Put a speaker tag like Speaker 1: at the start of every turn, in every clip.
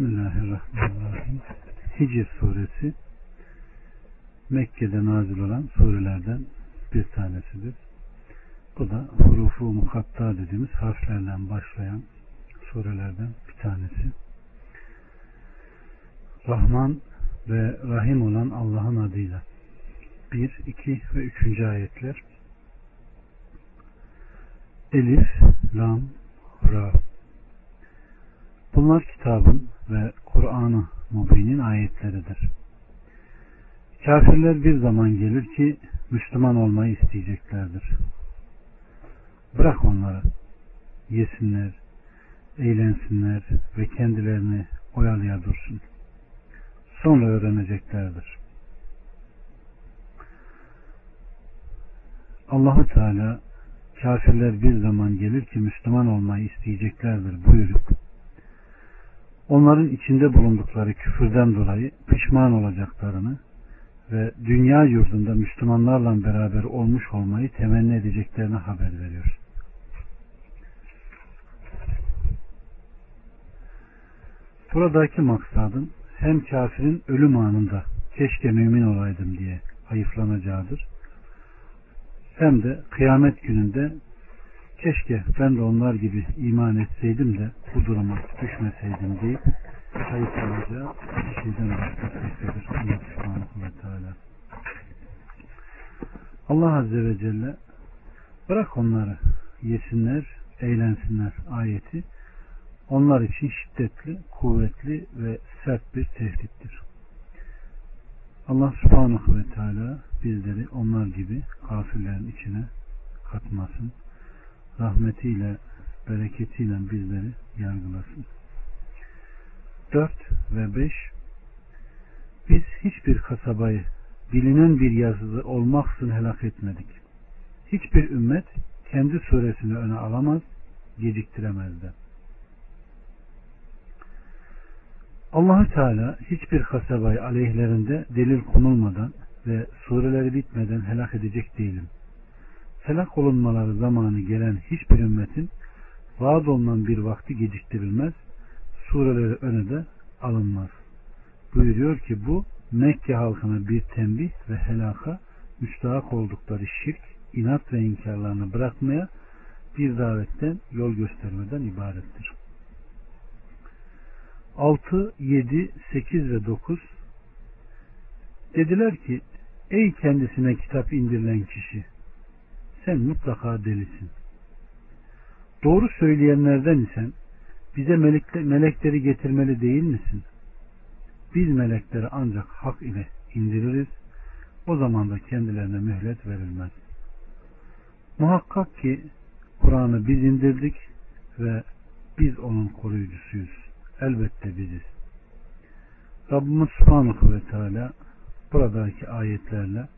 Speaker 1: Bismillahirrahmanirrahim. Hicr suresi Mekke'de nazil olan surelerden bir tanesidir. Bu da hurufu mukatta dediğimiz harflerden başlayan surelerden bir tanesi. Rahman ve Rahim olan Allah'ın adıyla. 1, 2 ve 3. ayetler. Elif, Lam, Ra. Bunlar kitabın ve Kur'an-ı Mubin'in ayetleridir. Kafirler bir zaman gelir ki Müslüman olmayı isteyeceklerdir. Bırak onları. Yesinler, eğlensinler ve kendilerini oyalaya dursun. Sonra öğreneceklerdir. Allahu Teala kafirler bir zaman gelir ki Müslüman olmayı isteyeceklerdir buyurup onların içinde bulundukları küfürden dolayı pişman olacaklarını ve dünya yurdunda Müslümanlarla beraber olmuş olmayı temenni edeceklerini haber veriyor. Buradaki maksadın hem kafirin ölüm anında keşke mümin olaydım diye hayıflanacağıdır. Hem de kıyamet gününde keşke ben de onlar gibi iman etseydim de bu duruma düşmeseydim deyip hayıflanacağı şeyden bahsetmektedir. Allah subhanahu ve teala. Allah Azze ve Celle bırak onları yesinler, eğlensinler ayeti onlar için şiddetli, kuvvetli ve sert bir tehdittir. Allah subhanahu ve teala bizleri onlar gibi kafirlerin içine katmasın. Rahmetiyle, bereketiyle bizleri yargılasın. 4 ve 5 Biz hiçbir kasabayı bilinen bir yazılı olmaksın helak etmedik. Hiçbir ümmet kendi suresini öne alamaz, geciktiremez de. Allahü Teala hiçbir kasabayı aleyhlerinde delil konulmadan ve sureleri bitmeden helak edecek değilim. Helak olunmaları zamanı gelen hiçbir ümmetin vaad olunan bir vakti geciktirilmez, sureleri öne de alınmaz. Buyuruyor ki bu Mekke halkına bir tembih ve helaka müstahak oldukları şirk, inat ve inkarlarını bırakmaya bir davetten yol göstermeden ibarettir. 6, 7, 8 ve 9 dediler ki ey kendisine kitap indirilen kişi sen mutlaka delisin. Doğru söyleyenlerden isen bize melekleri getirmeli değil misin? Biz melekleri ancak hak ile indiririz. O zaman da kendilerine mühlet verilmez. Muhakkak ki Kur'an'ı biz indirdik ve biz onun koruyucusuyuz. Elbette biziz. Rabbimiz Subhanahu ve Teala buradaki ayetlerle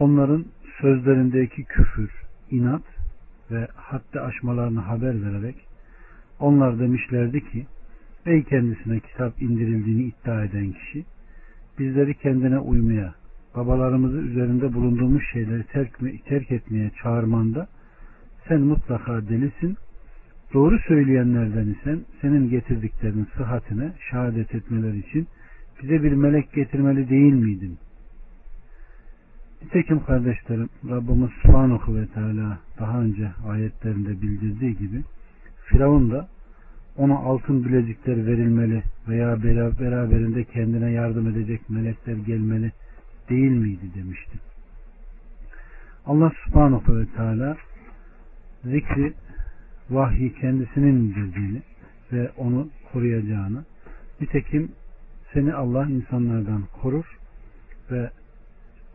Speaker 1: onların sözlerindeki küfür, inat ve hatta aşmalarını haber vererek onlar demişlerdi ki ey kendisine kitap indirildiğini iddia eden kişi bizleri kendine uymaya babalarımızı üzerinde bulunduğumuz şeyleri terk, terk etmeye çağırmanda sen mutlaka delisin doğru söyleyenlerden isen senin getirdiklerinin sıhhatine şehadet etmeleri için bize bir melek getirmeli değil miydin? Nitekim kardeşlerim Rabbimiz Subhanahu ve Teala daha önce ayetlerinde bildirdiği gibi Firavun da ona altın bilezikler verilmeli veya beraberinde kendine yardım edecek melekler gelmeli değil miydi demişti. Allah subhanahu ve teala zikri vahyi kendisinin indirdiğini ve onu koruyacağını nitekim seni Allah insanlardan korur ve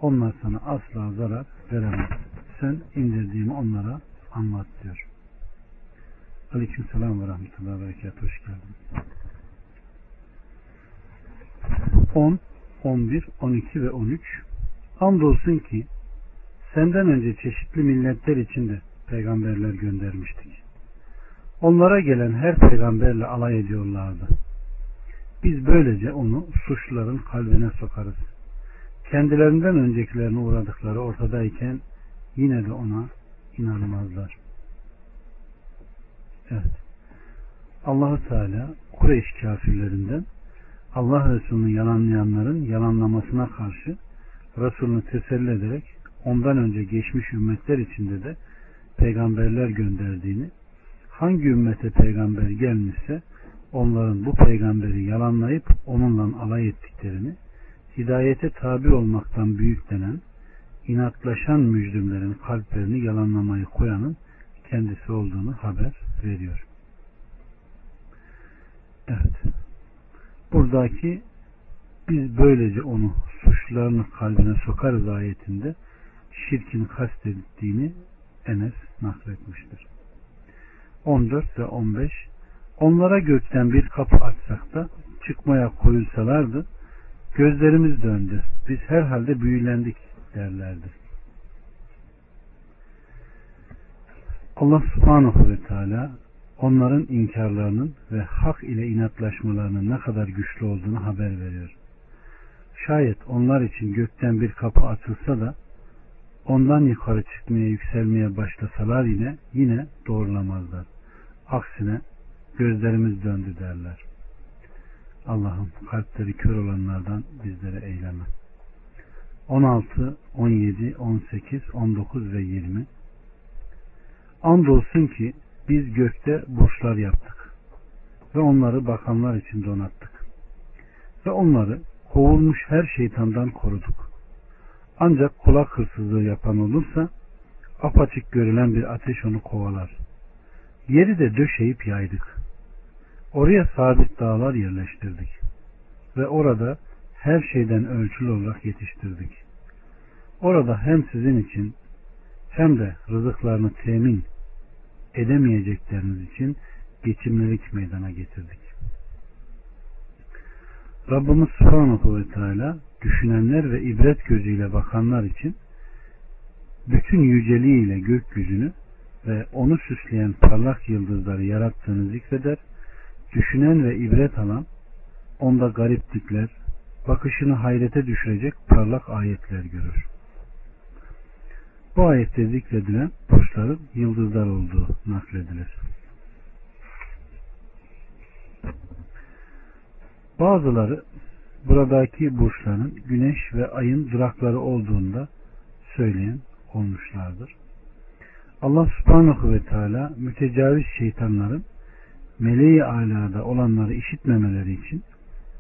Speaker 1: onlar sana asla zarar veremez. Sen indirdiğimi onlara anlat diyor. Aleyküm selam ve rahmetullahi ve berekat. Hoş geldin. 10, 11, 12 ve 13 Andolsun ki senden önce çeşitli milletler için de peygamberler göndermiştik. Onlara gelen her peygamberle alay ediyorlardı. Biz böylece onu suçluların kalbine sokarız. Kendilerinden öncekilerine uğradıkları ortadayken yine de ona inanmazlar. Evet. Allahu Teala Kureyş kafirlerinden Allah Resulü'nü yalanlayanların yalanlamasına karşı Resulünü teselli ederek ondan önce geçmiş ümmetler içinde de peygamberler gönderdiğini hangi ümmete peygamber gelmişse onların bu peygamberi yalanlayıp onunla alay ettiklerini hidayete tabi olmaktan büyüklenen inatlaşan mücrimlerin kalplerini yalanlamayı koyanın kendisi olduğunu haber veriyor. Evet. Buradaki biz böylece onu suçlarını kalbine sokarız ayetinde şirkin kastettiğini Enes nakletmiştir. 14 ve 15 Onlara gökten bir kapı açsak da çıkmaya koyulsalardı gözlerimiz döndü. Biz herhalde büyülendik derlerdi. Allah subhanahu ve teala onların inkarlarının ve hak ile inatlaşmalarının ne kadar güçlü olduğunu haber veriyor. Şayet onlar için gökten bir kapı açılsa da ondan yukarı çıkmaya yükselmeye başlasalar yine yine doğrulamazlar. Aksine gözlerimiz döndü derler. Allah'ım kalpleri kör olanlardan bizlere eyleme. 16, 17, 18, 19 ve 20 Andolsun ki biz gökte burçlar yaptık ve onları bakanlar için donattık. Ve onları kovulmuş her şeytandan koruduk. Ancak kulak hırsızlığı yapan olursa apaçık görülen bir ateş onu kovalar. Yeri de döşeyip yaydık. Oraya sabit dağlar yerleştirdik. Ve orada her şeyden ölçülü olarak yetiştirdik. Orada hem sizin için hem de rızıklarını temin edemeyecekleriniz için geçimlilik meydana getirdik. Rabbimiz Subhanahu ve Teala düşünenler ve ibret gözüyle bakanlar için bütün yüceliğiyle gökyüzünü ve onu süsleyen parlak yıldızları yarattığını zikreder. Düşünen ve ibret alan onda gariplikler, bakışını hayrete düşürecek parlak ayetler görür. Bu ayette zikredilen burçların yıldızlar olduğu nakledilir. Bazıları buradaki burçların güneş ve ayın durakları olduğunda söyleyen olmuşlardır. Allah subhanahu ve teala mütecaviz şeytanların meleği alada olanları işitmemeleri için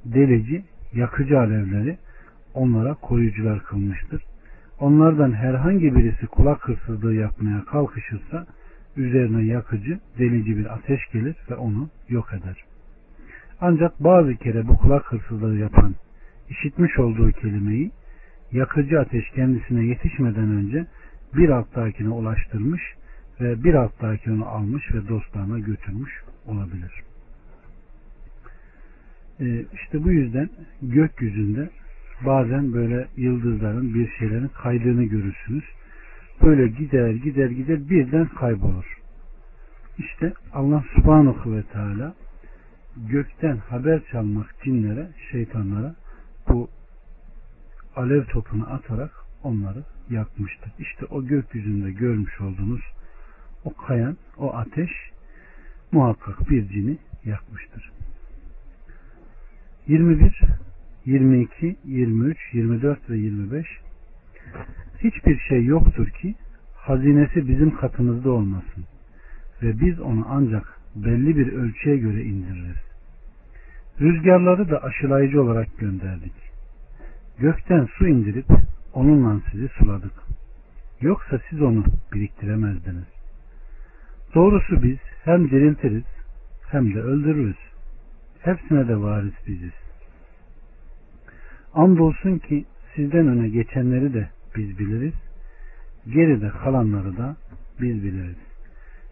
Speaker 1: delici, yakıcı alevleri onlara koruyucular kılmıştır. Onlardan herhangi birisi kulak hırsızlığı yapmaya kalkışırsa üzerine yakıcı, delici bir ateş gelir ve onu yok eder. Ancak bazı kere bu kulak hırsızlığı yapan işitmiş olduğu kelimeyi yakıcı ateş kendisine yetişmeden önce bir alttakine ulaştırmış ve bir alttaki onu almış ve dostlarına götürmüş olabilir. Ee, işte bu yüzden gökyüzünde bazen böyle yıldızların bir şeylerin kaydığını görürsünüz. Böyle gider gider gider birden kaybolur. İşte Allah subhanahu ve teala gökten haber çalmak cinlere, şeytanlara bu alev topunu atarak onları yakmıştır. İşte o gökyüzünde görmüş olduğunuz o kayan, o ateş muhakkak bir cini yakmıştır. 21, 22, 23, 24 ve 25 Hiçbir şey yoktur ki hazinesi bizim katımızda olmasın ve biz onu ancak belli bir ölçüye göre indiririz. Rüzgarları da aşılayıcı olarak gönderdik. Gökten su indirip onunla sizi suladık. Yoksa siz onu biriktiremezdiniz. Doğrusu biz hem diriltiriz hem de öldürürüz. Hepsine de varis biziz. Andolsun ki sizden öne geçenleri de biz biliriz. Geride kalanları da biz biliriz.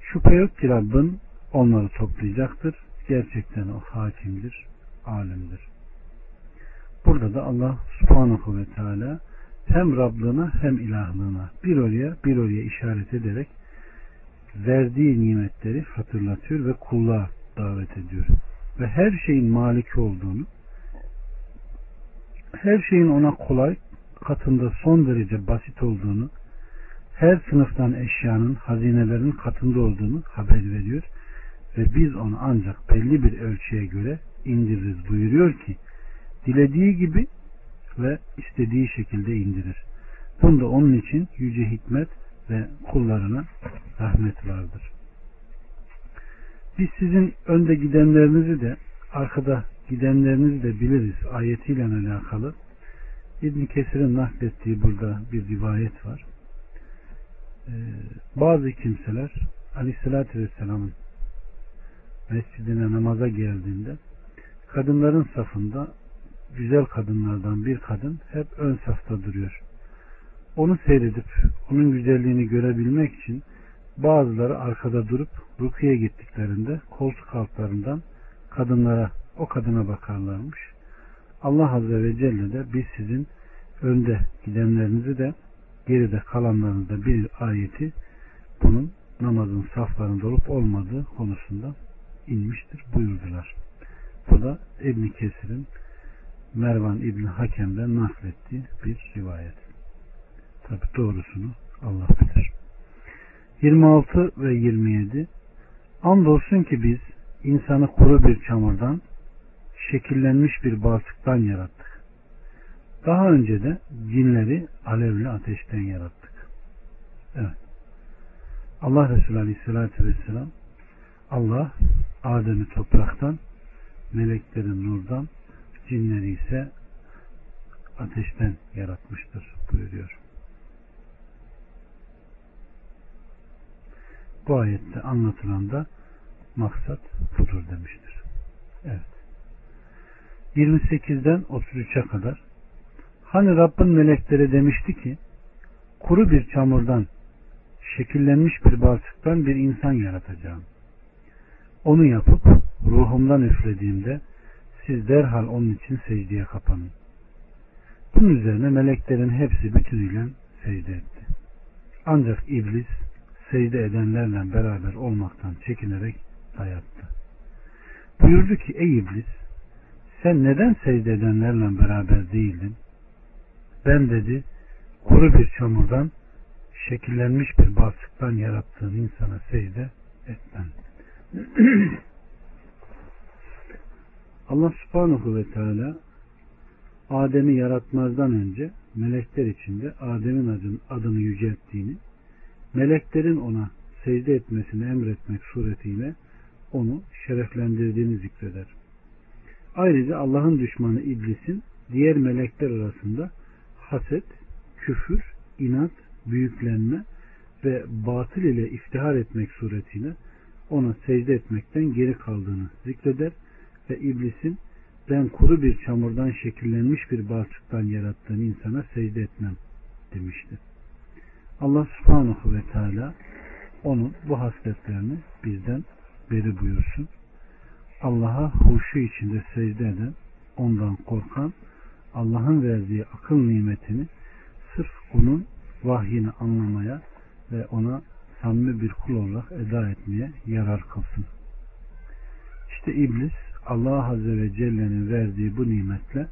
Speaker 1: Şüphe yok ki Rabbin onları toplayacaktır. Gerçekten o hakimdir, alimdir. Burada da Allah subhanahu ve teala hem Rablığına hem ilahlığına bir oraya bir oraya işaret ederek verdiği nimetleri hatırlatıyor ve kulluğa davet ediyor. Ve her şeyin maliki olduğunu, her şeyin ona kolay, katında son derece basit olduğunu, her sınıftan eşyanın, hazinelerin katında olduğunu haber veriyor. ve biz onu ancak belli bir ölçüye göre indiririz buyuruyor ki dilediği gibi ve istediği şekilde indirir. Bunda onun için yüce hikmet ve kullarına rahmet vardır. Biz sizin önde gidenlerinizi de arkada gidenlerinizi de biliriz ayetiyle alakalı. İbn Kesir'in naklettiği burada bir rivayet var. Ee, bazı kimseler Aleyhisselatü Vesselam'ın mescidine namaza geldiğinde kadınların safında güzel kadınlardan bir kadın hep ön safta duruyor. Onu seyredip onun güzelliğini görebilmek için bazıları arkada durup rukiye gittiklerinde koltuk altlarından kadınlara o kadına bakarlarmış. Allah Azze ve Celle de biz sizin önde gidenlerinizi de geride kalanlarınızda bir ayeti bunun namazın saflarında olup olmadığı konusunda inmiştir buyurdular. Bu da İbn Kesir'in Mervan İbni Hakem'den naklettiği bir rivayet. Tabi doğrusunu Allah bilir. 26 ve 27 Andolsun ki biz insanı kuru bir çamurdan şekillenmiş bir balçıktan yarattık. Daha önce de cinleri alevli ateşten yarattık. Evet. Allah Resulü Aleyhisselatü Vesselam Allah Adem'i topraktan, melekleri nurdan, cinleri ise ateşten yaratmıştır buyuruyor. Bu ayette anlatılan da maksat budur demiştir. Evet. 28'den 33'e kadar Hani Rabbin melekleri demişti ki kuru bir çamurdan şekillenmiş bir balçıktan bir insan yaratacağım. Onu yapıp ruhumdan üflediğimde siz derhal onun için secdeye kapanın. Bunun üzerine meleklerin hepsi bütünüyle secde etti. Ancak iblis secde edenlerle beraber olmaktan çekinerek dayattı. Buyurdu ki ey iblis sen neden secde edenlerle beraber değildin? Ben dedi kuru bir çamurdan şekillenmiş bir balçıktan yarattığın insana secde etmem. Allah subhanahu ve teala Adem'i yaratmazdan önce melekler içinde Adem'in adını, adını yücelttiğini, meleklerin ona secde etmesini emretmek suretiyle onu şereflendirdiğini zikreder. Ayrıca Allah'ın düşmanı iblisin diğer melekler arasında haset, küfür, inat, büyüklenme ve batıl ile iftihar etmek suretiyle ona secde etmekten geri kaldığını zikreder ve iblisin ben kuru bir çamurdan şekillenmiş bir balçıktan yarattığın insana secde etmem demişti. Allah subhanahu ve teala onun bu hasletlerini bizden beri buyursun. Allah'a huşu içinde secde eden, ondan korkan, Allah'ın verdiği akıl nimetini sırf onun vahyini anlamaya ve ona samimi bir kul olarak eda etmeye yarar kılsın. İşte iblis Allah Azze ve Celle'nin verdiği bu nimetle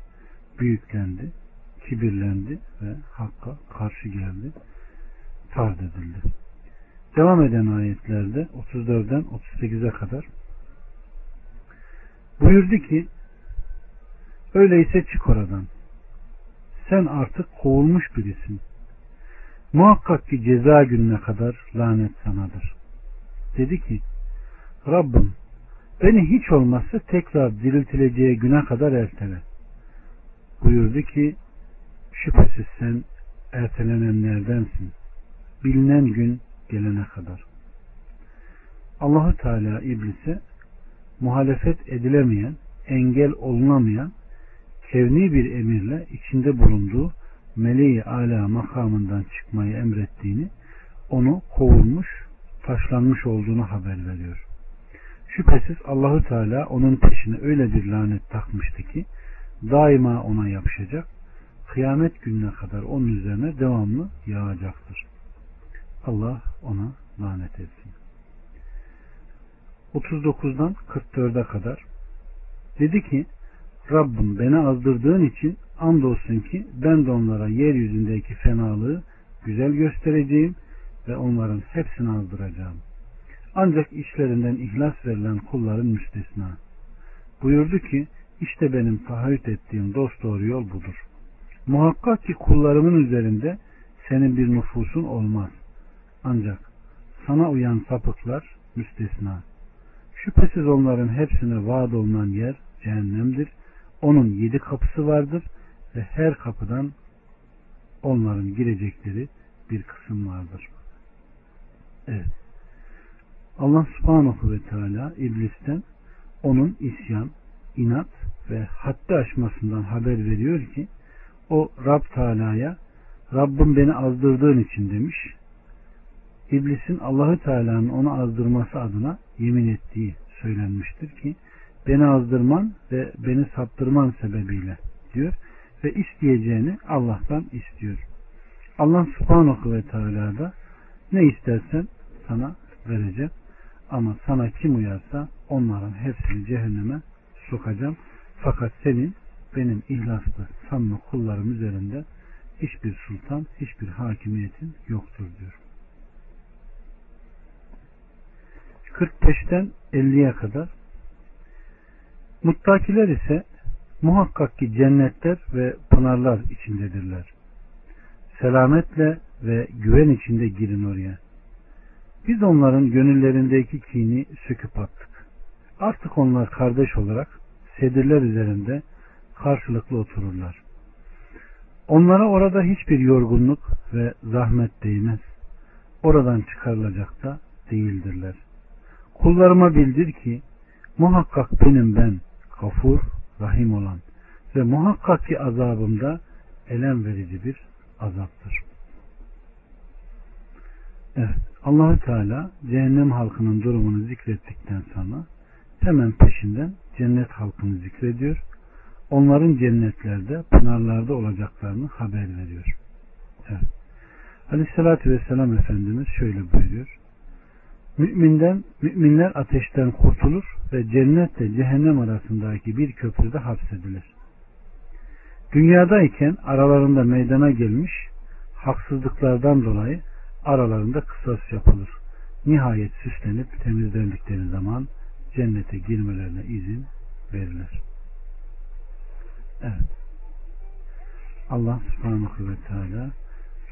Speaker 1: büyüklendi, kibirlendi ve hakka karşı geldi, tard edildi. Devam eden ayetlerde 34'den 38'e kadar buyurdu ki öyleyse çık oradan. Sen artık kovulmuş birisin. Muhakkak ki ceza gününe kadar lanet sanadır. Dedi ki Rabbim beni hiç olmazsa tekrar diriltileceği güne kadar ertele. Buyurdu ki şüphesiz sen ertelenenlerdensin. Bilinen gün gelene kadar. Allahu Teala iblise muhalefet edilemeyen, engel olunamayan kevni bir emirle içinde bulunduğu meleği ala makamından çıkmayı emrettiğini, onu kovulmuş, taşlanmış olduğunu haber veriyor. Şüphesiz Allahü Teala onun peşine öyle bir lanet takmıştı ki daima ona yapışacak, kıyamet gününe kadar onun üzerine devamlı yağacaktır. Allah ona lanet etsin. 39'dan 44'e kadar dedi ki Rabbim beni azdırdığın için andolsun ki ben de onlara yeryüzündeki fenalığı güzel göstereceğim ve onların hepsini azdıracağım. Ancak işlerinden ihlas verilen kulların müstesna. Buyurdu ki işte benim taahhüt ettiğim dost doğru yol budur. Muhakkak ki kullarımın üzerinde senin bir nüfusun olmaz. Ancak sana uyan sapıklar müstesna. Şüphesiz onların hepsine vaat olunan yer cehennemdir. Onun yedi kapısı vardır ve her kapıdan onların girecekleri bir kısım vardır. Evet. Allah subhanahu ve teala iblisten onun isyan, inat ve haddi aşmasından haber veriyor ki o Rab Teala'ya Rabbim beni azdırdığın için demiş. İblisin Allahü Teala'nın onu azdırması adına yemin ettiği söylenmiştir ki beni azdırman ve beni saptırman sebebiyle diyor ve isteyeceğini Allah'tan istiyor. Allah subhanahu ve teala da ne istersen sana vereceğim ama sana kim uyarsa onların hepsini cehenneme sokacağım. Fakat senin benim ihlaslı samimi kullarım üzerinde hiçbir sultan, hiçbir hakimiyetin yoktur diyor. 45'ten 50'ye kadar Muttakiler ise muhakkak ki cennetler ve pınarlar içindedirler. Selametle ve güven içinde girin oraya. Biz onların gönüllerindeki kini söküp attık. Artık onlar kardeş olarak sedirler üzerinde karşılıklı otururlar. Onlara orada hiçbir yorgunluk ve zahmet değmez. Oradan çıkarılacak da değildirler. Kullarıma bildir ki muhakkak benim ben gafur, rahim olan ve muhakkak ki azabımda elem verici bir azaptır. Evet, Allahü Teala cehennem halkının durumunu zikrettikten sonra hemen peşinden cennet halkını zikrediyor. Onların cennetlerde, pınarlarda olacaklarını haber veriyor. Evet. Aleyhissalatü Vesselam Efendimiz şöyle buyuruyor. Müminden, müminler ateşten kurtulur ve cennetle cehennem arasındaki bir köprüde hapsedilir. Dünyadayken aralarında meydana gelmiş haksızlıklardan dolayı aralarında kısas yapılır. Nihayet süslenip temizlendikleri zaman cennete girmelerine izin verilir. Evet. Allah subhanahu ve teala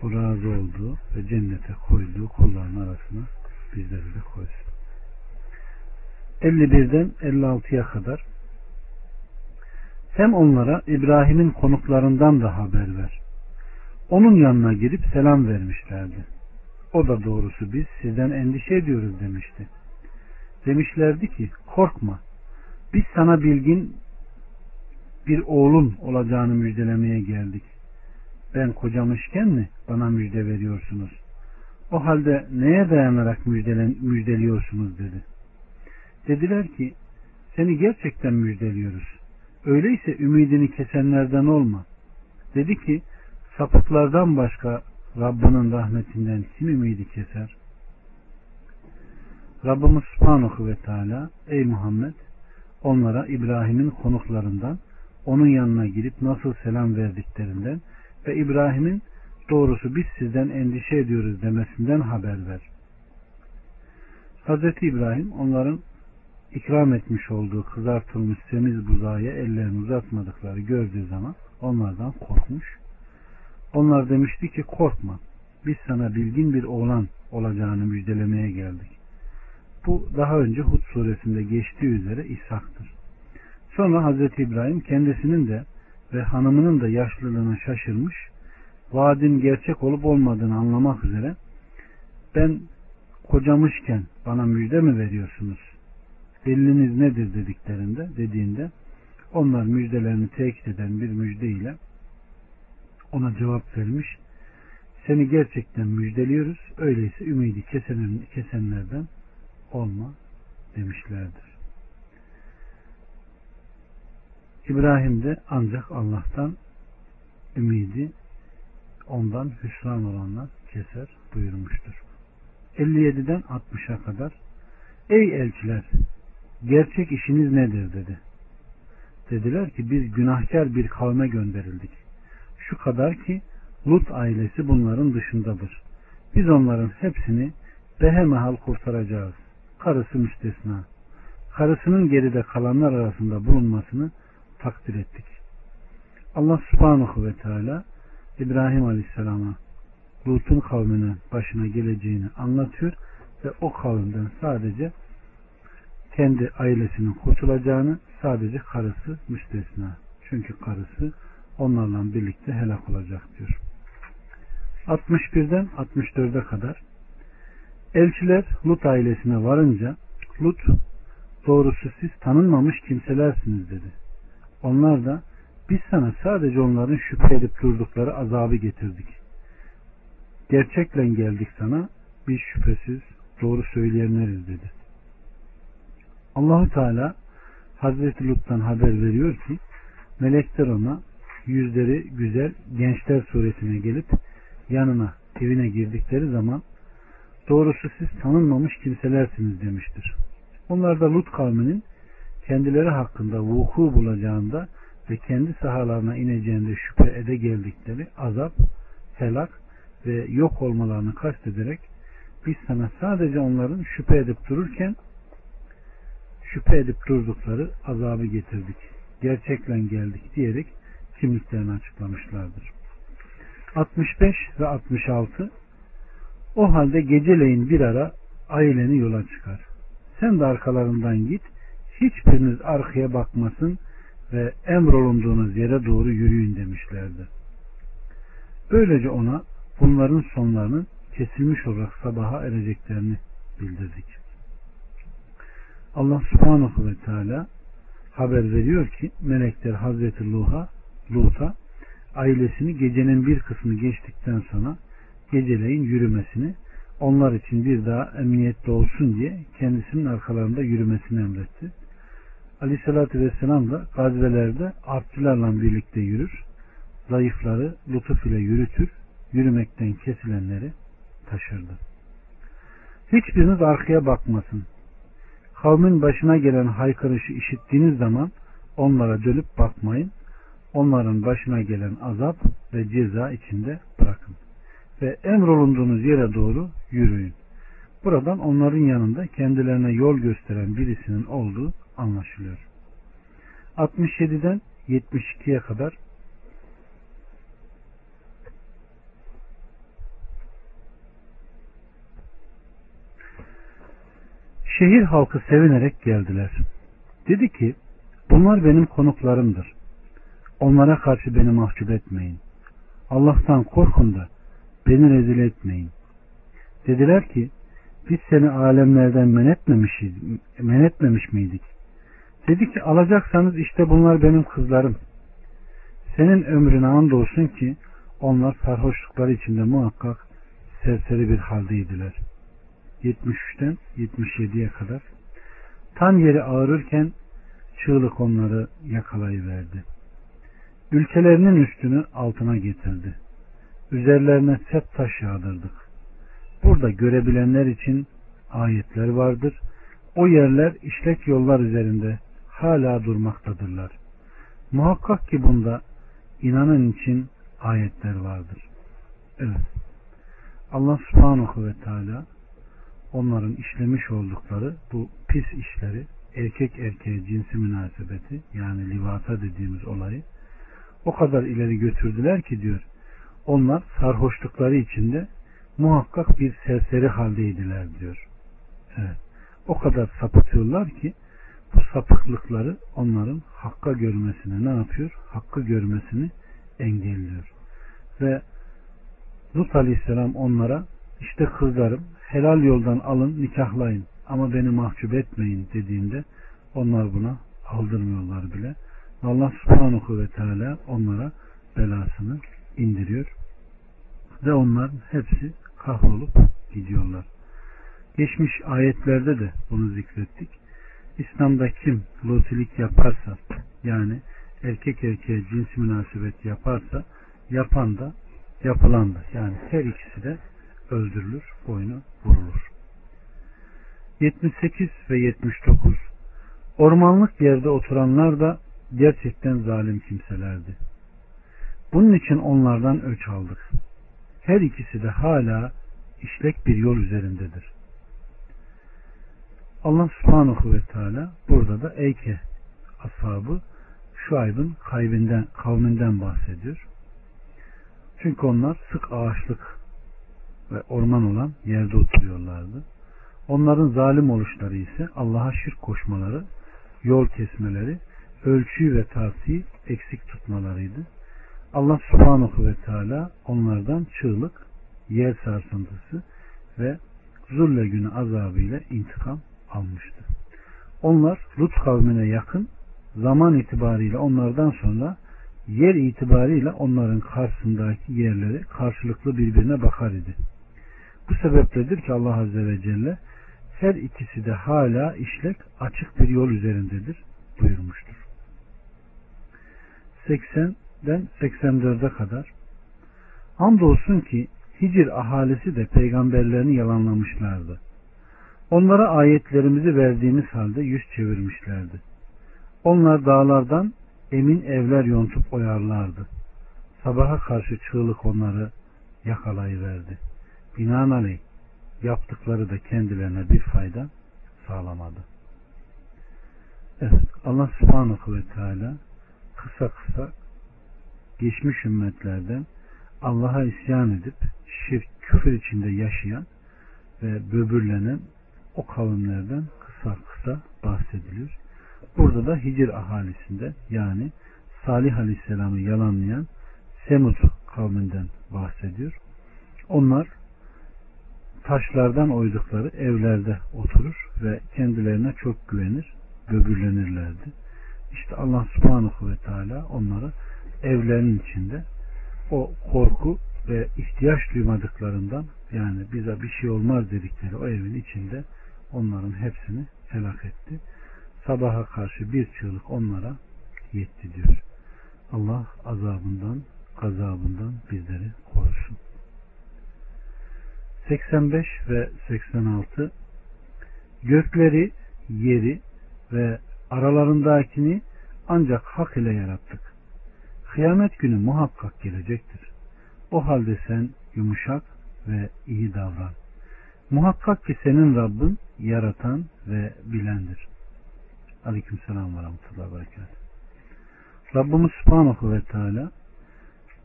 Speaker 1: o razı olduğu ve cennete koyduğu kulların arasına bizleri de koysun. 51'den 56'ya kadar hem onlara İbrahim'in konuklarından da haber ver. Onun yanına girip selam vermişlerdi. O da doğrusu biz sizden endişe ediyoruz demişti. Demişlerdi ki korkma biz sana bilgin bir oğlun olacağını müjdelemeye geldik. Ben kocamışken mi bana müjde veriyorsunuz? O halde neye dayanarak müjdelen, müjdeliyorsunuz dedi. Dediler ki seni gerçekten müjdeliyoruz. Öyleyse ümidini kesenlerden olma. Dedi ki sapıklardan başka Rabbinin rahmetinden kim ümidi keser? Rabbimiz Subhanahu ve Teala ey Muhammed onlara İbrahim'in konuklarından onun yanına girip nasıl selam verdiklerinden ve İbrahim'in doğrusu biz sizden endişe ediyoruz demesinden haber ver. Hazreti İbrahim onların ikram etmiş olduğu kızartılmış semiz buzağıya ellerini uzatmadıkları gördüğü zaman onlardan korkmuş. Onlar demişti ki korkma biz sana bilgin bir oğlan olacağını müjdelemeye geldik. Bu daha önce Hud suresinde geçtiği üzere İshak'tır. Sonra Hazreti İbrahim kendisinin de ve hanımının da yaşlılığına şaşırmış, vaadin gerçek olup olmadığını anlamak üzere ben kocamışken bana müjde mi veriyorsunuz? Deliliniz nedir dediklerinde dediğinde onlar müjdelerini tekit eden bir müjde ile ona cevap vermiş. Seni gerçekten müjdeliyoruz. Öyleyse ümidi kesen, kesenlerden olma demişlerdir. İbrahim de ancak Allah'tan ümidi ondan hüsran olanlar keser buyurmuştur. 57'den 60'a kadar Ey elçiler gerçek işiniz nedir dedi. Dediler ki biz günahkar bir kavme gönderildik. Şu kadar ki Lut ailesi bunların dışındadır. Biz onların hepsini behemehal kurtaracağız. karısı müstesna. Karısının geride kalanlar arasında bulunmasını takdir ettik. Allah subhanahu ve teala İbrahim aleyhisselama Lut'un kavmine başına geleceğini anlatıyor ve o kavimden sadece kendi ailesinin kurtulacağını sadece karısı müstesna. Çünkü karısı onlarla birlikte helak olacak diyor. 61'den 64'e kadar Elçiler Lut ailesine varınca Lut doğrusu siz tanınmamış kimselersiniz dedi. Onlar da biz sana sadece onların şüphe edip durdukları azabı getirdik. Gerçekle geldik sana biz şüphesiz doğru söyleyenleriz dedi. Allahu Teala Hazreti Lut'tan haber veriyor ki melekler ona yüzleri güzel gençler suretine gelip yanına evine girdikleri zaman doğrusu siz tanınmamış kimselersiniz demiştir. Onlar da Lut kavminin kendileri hakkında vuku bulacağında ve kendi sahalarına ineceğinde şüphe ede geldikleri azap, helak ve yok olmalarını kastederek biz sana sadece onların şüphe edip dururken şüphe edip durdukları azabı getirdik. Gerçekle geldik diyerek kimliklerini açıklamışlardır. 65 ve 66 O halde geceleyin bir ara aileni yola çıkar. Sen de arkalarından git. Hiçbiriniz arkaya bakmasın ve emrolunduğunuz yere doğru yürüyün demişlerdi. Böylece ona bunların sonlarının kesilmiş olarak sabaha ereceklerini bildirdik. Allah subhanahu ve teala haber veriyor ki melekler Hazreti Luh'a Lut'a ailesini gecenin bir kısmı geçtikten sonra geceleyin yürümesini onlar için bir daha emniyette olsun diye kendisinin arkalarında yürümesini emretti. Aleyhissalatü Vesselam da gazvelerde artçılarla birlikte yürür. Zayıfları lütuf ile yürütür. Yürümekten kesilenleri taşırdı. Hiçbiriniz arkaya bakmasın. Kavmin başına gelen haykırışı işittiğiniz zaman onlara dönüp bakmayın. Onların başına gelen azap ve ceza içinde bırakın. Ve emrolunduğunuz yere doğru yürüyün. Buradan onların yanında kendilerine yol gösteren birisinin olduğu anlaşılıyor. 67'den 72'ye kadar Şehir halkı sevinerek geldiler. Dedi ki bunlar benim konuklarımdır. Onlara karşı beni mahcup etmeyin. Allah'tan korkun da beni rezil etmeyin. Dediler ki biz seni alemlerden men etmemiş miydik? Dedi ki alacaksanız işte bunlar benim kızlarım. Senin ömrüne andolsun ki onlar sarhoşlukları içinde muhakkak serseri bir haldeydiler. 73'ten 77'ye kadar. Tam yeri ağırırken çığlık onları yakalayıverdi. Ülkelerinin üstünü altına getirdi. Üzerlerine sep taş yağdırdık. Burada görebilenler için ayetler vardır. O yerler işlek yollar üzerinde hala durmaktadırlar. Muhakkak ki bunda inanın için ayetler vardır. Evet. Allah subhanahu ve teala onların işlemiş oldukları bu pis işleri erkek erkeğe cinsi münasebeti yani livata dediğimiz olayı o kadar ileri götürdüler ki diyor onlar sarhoşlukları içinde muhakkak bir serseri haldeydiler diyor. Evet. O kadar sapıtıyorlar ki bu sapıklıkları onların hakka görmesini ne yapıyor? Hakkı görmesini engelliyor. Ve Lut Aleyhisselam onlara işte kızlarım helal yoldan alın nikahlayın ama beni mahcup etmeyin dediğinde onlar buna aldırmıyorlar bile. Allah subhanahu ve teala onlara belasını indiriyor. Ve onların hepsi kahrolup gidiyorlar. Geçmiş ayetlerde de bunu zikrettik. İslam'da kim lotilik yaparsa yani erkek erkeğe cins münasebet yaparsa yapan da yapılan da yani her ikisi de öldürülür, boynu vurulur. 78 ve 79 Ormanlık yerde oturanlar da gerçekten zalim kimselerdi. Bunun için onlardan öç aldık. Her ikisi de hala işlek bir yol üzerindedir. Allah subhanahu ve teala burada da Eyke ashabı Şuayb'ın kavminden, kavminden bahsediyor. Çünkü onlar sık ağaçlık ve orman olan yerde oturuyorlardı. Onların zalim oluşları ise Allah'a şirk koşmaları, yol kesmeleri, ölçüyü ve tartıyı eksik tutmalarıydı. Allah subhanahu ve teala onlardan çığlık, yer sarsıntısı ve zulle günü azabıyla intikam almıştı. Onlar Lut kavmine yakın zaman itibariyle onlardan sonra yer itibariyle onların karşısındaki yerleri karşılıklı birbirine bakar idi. Bu sebepledir ki Allah Azze ve Celle her ikisi de hala işlek açık bir yol üzerindedir buyurmuştur. 80'den 84'e kadar Hamdolsun ki Hicr ahalisi de peygamberlerini yalanlamışlardı. Onlara ayetlerimizi verdiğimiz halde yüz çevirmişlerdi. Onlar dağlardan emin evler yontup oyarlardı. Sabaha karşı çığlık onları yakalayıverdi. Binaenaleyh yaptıkları da kendilerine bir fayda sağlamadı. Evet Allah subhanahu ve teala kısa kısa geçmiş ümmetlerden Allah'a isyan edip şirk, küfür içinde yaşayan ve böbürlenen o kavimlerden kısa kısa bahsediliyor. Burada da Hicr ahalisinde yani Salih Aleyhisselam'ı yalanlayan Semud kavminden bahsediyor. Onlar taşlardan oydukları evlerde oturur ve kendilerine çok güvenir, böbürlenirlerdi. İşte Allah subhanahu ve teala onları evlerinin içinde o korku ve ihtiyaç duymadıklarından yani bize bir şey olmaz dedikleri o evin içinde onların hepsini helak etti. Sabaha karşı bir çığlık onlara yetti diyor. Allah azabından, gazabından bizleri korusun. 85 ve 86 Gökleri, yeri ve aralarındakini ancak hak ile yarattık. Kıyamet günü muhakkak gelecektir. O halde sen yumuşak ve iyi davran. Muhakkak ki senin Rabbin yaratan ve bilendir. Aleyküm selam ve rahmetullahi berekat. Rabbimiz Subhanahu ve Teala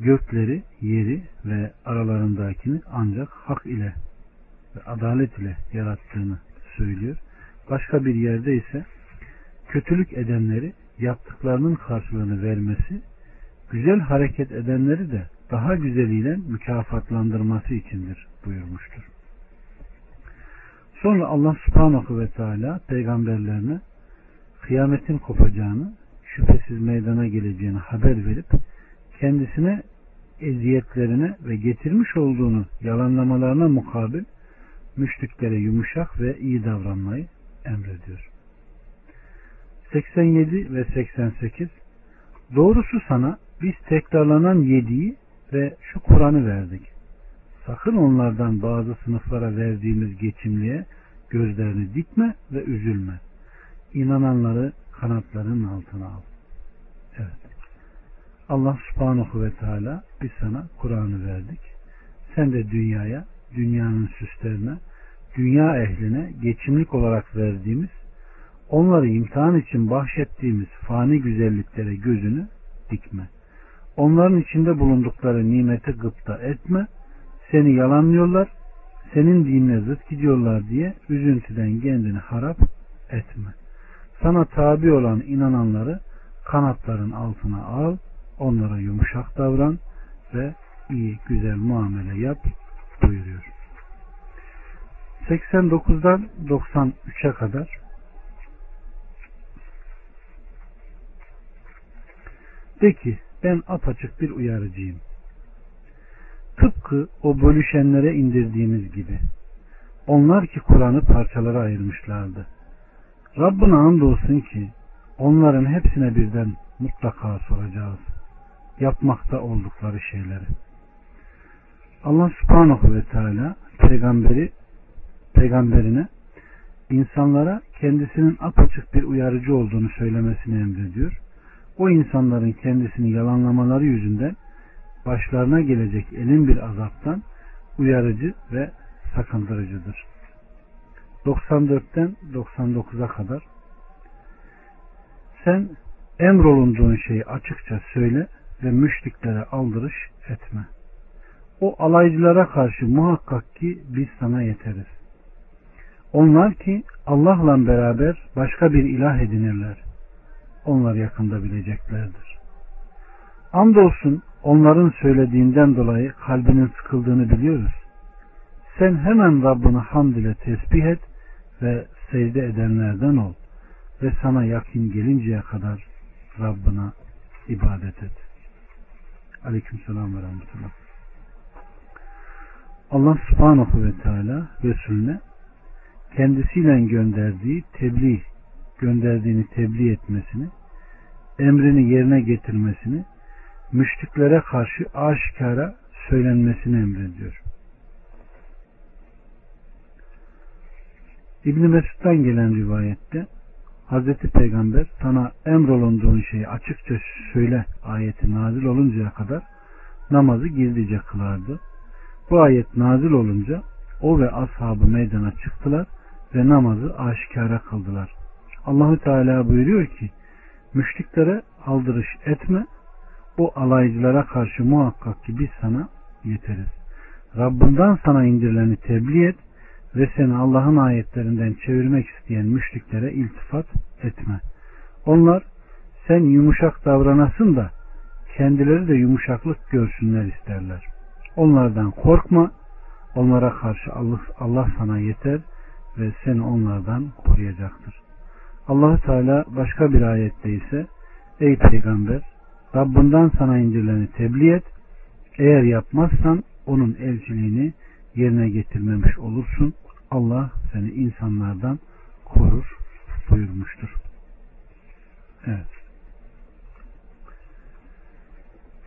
Speaker 1: gökleri, yeri ve aralarındakini ancak hak ile ve adalet ile yarattığını söylüyor. Başka bir yerde ise kötülük edenleri yaptıklarının karşılığını vermesi, güzel hareket edenleri de daha güzeliyle mükafatlandırması içindir buyurmuştur. Sonra Allah subhanahu ve teala peygamberlerine kıyametin kopacağını, şüphesiz meydana geleceğini haber verip kendisine eziyetlerine ve getirmiş olduğunu yalanlamalarına mukabil müşriklere yumuşak ve iyi davranmayı emrediyor. 87 ve 88 Doğrusu sana biz tekrarlanan yediği ve şu Kur'an'ı verdik. Sakın onlardan bazı sınıflara verdiğimiz geçimliğe gözlerini dikme ve üzülme. İnananları kanatlarının altına al. Evet. Allah subhanahu ve teala biz sana Kur'an'ı verdik. Sen de dünyaya, dünyanın süslerine, dünya ehline geçimlik olarak verdiğimiz, onları imtihan için bahşettiğimiz fani güzelliklere gözünü dikme. Onların içinde bulundukları nimeti gıpta etme. Seni yalanlıyorlar, senin dinine zıt gidiyorlar diye üzüntüden kendini harap etme. Sana tabi olan inananları kanatların altına al, onlara yumuşak davran ve iyi güzel muamele yap buyuruyor. 89'dan 93'e kadar de ki ben apaçık bir uyarıcıyım. Tıpkı o bölüşenlere indirdiğimiz gibi. Onlar ki Kur'an'ı parçalara ayırmışlardı. Rabbına andolsun ki onların hepsine birden mutlaka soracağız. Yapmakta oldukları şeyleri. Allah subhanahu ve teala peygamberi peygamberine insanlara kendisinin apaçık bir uyarıcı olduğunu söylemesini emrediyor o insanların kendisini yalanlamaları yüzünden başlarına gelecek elin bir azaptan uyarıcı ve sakındırıcıdır. 94'ten 99'a kadar sen emrolunduğun şeyi açıkça söyle ve müşriklere aldırış etme. O alaycılara karşı muhakkak ki biz sana yeteriz. Onlar ki Allah'la beraber başka bir ilah edinirler. Onlar yakında bileceklerdir. Andolsun onların söylediğinden dolayı kalbinin sıkıldığını biliyoruz. Sen hemen Rabbini hamd ile tesbih et ve secde edenlerden ol ve sana yakin gelinceye kadar Rabbına ibadet et. Aleyküm selam ve rahmetullah. Allah subhanahu ve teala Resulüne kendisiyle gönderdiği tebliğ, gönderdiğini tebliğ etmesini, emrini yerine getirmesini, müşriklere karşı aşikara söylenmesini emrediyor. İbn Mesud'dan gelen rivayette Hazreti Peygamber sana emrolunduğun şeyi açıkça söyle ayeti nazil oluncaya kadar namazı gizlice kılardı. Bu ayet nazil olunca o ve ashabı meydana çıktılar ve namazı aşikara kıldılar. Allahü Teala buyuruyor ki müşriklere aldırış etme o alaycılara karşı muhakkak ki biz sana yeteriz. Rabbinden sana indirileni tebliğ et ve seni Allah'ın ayetlerinden çevirmek isteyen müşriklere iltifat etme. Onlar sen yumuşak davranasın da kendileri de yumuşaklık görsünler isterler. Onlardan korkma. Onlara karşı Allah, Allah sana yeter ve seni onlardan koruyacaktır. allah Teala başka bir ayette ise Ey peygamber Rabbinden sana indirileni tebliğ et. Eğer yapmazsan onun elçiliğini yerine getirmemiş olursun. Allah seni insanlardan korur buyurmuştur. Evet.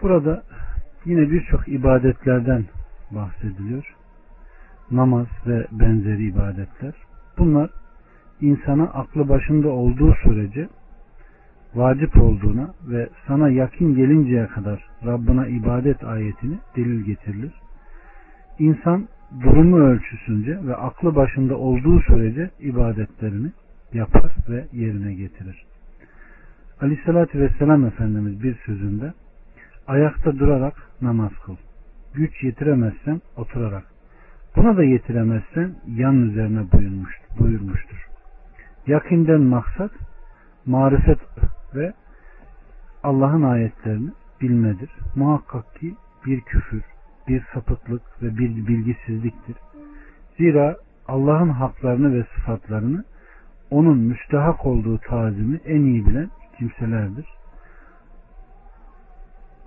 Speaker 1: Burada yine birçok ibadetlerden bahsediliyor. Namaz ve benzeri ibadetler. Bunlar insana aklı başında olduğu sürece vacip olduğuna ve sana yakın gelinceye kadar Rabbına ibadet ayetini delil getirilir. İnsan durumu ölçüsünce ve aklı başında olduğu sürece ibadetlerini yapar ve yerine getirir. Aleyhissalatü Vesselam Efendimiz bir sözünde ayakta durarak namaz kıl. Güç yetiremezsen oturarak. Buna da yetiremezsen yan üzerine buyurmuştur. Yakinden maksat marifet ve Allah'ın ayetlerini bilmedir. Muhakkak ki bir küfür, bir sapıklık ve bir bilgisizliktir. Zira Allah'ın haklarını ve sıfatlarını onun müstehak olduğu tazimi en iyi bilen kimselerdir.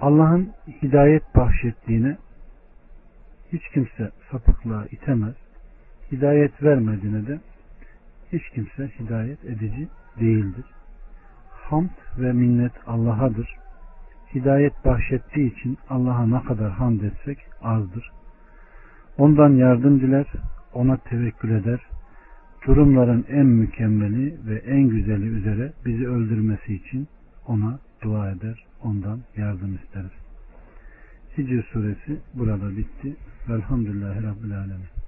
Speaker 1: Allah'ın hidayet bahşettiğine hiç kimse sapıklığa itemez. Hidayet vermediğine de hiç kimse hidayet edici değildir. Hamd ve minnet Allah'adır. Hidayet bahşettiği için Allah'a ne kadar hamd etsek azdır. Ondan yardım diler, ona tevekkül eder. Durumların en mükemmeli ve en güzeli üzere bizi öldürmesi için ona dua eder, ondan yardım isteriz. Hicr suresi burada bitti. Velhamdülillahi Rabbil Alemin.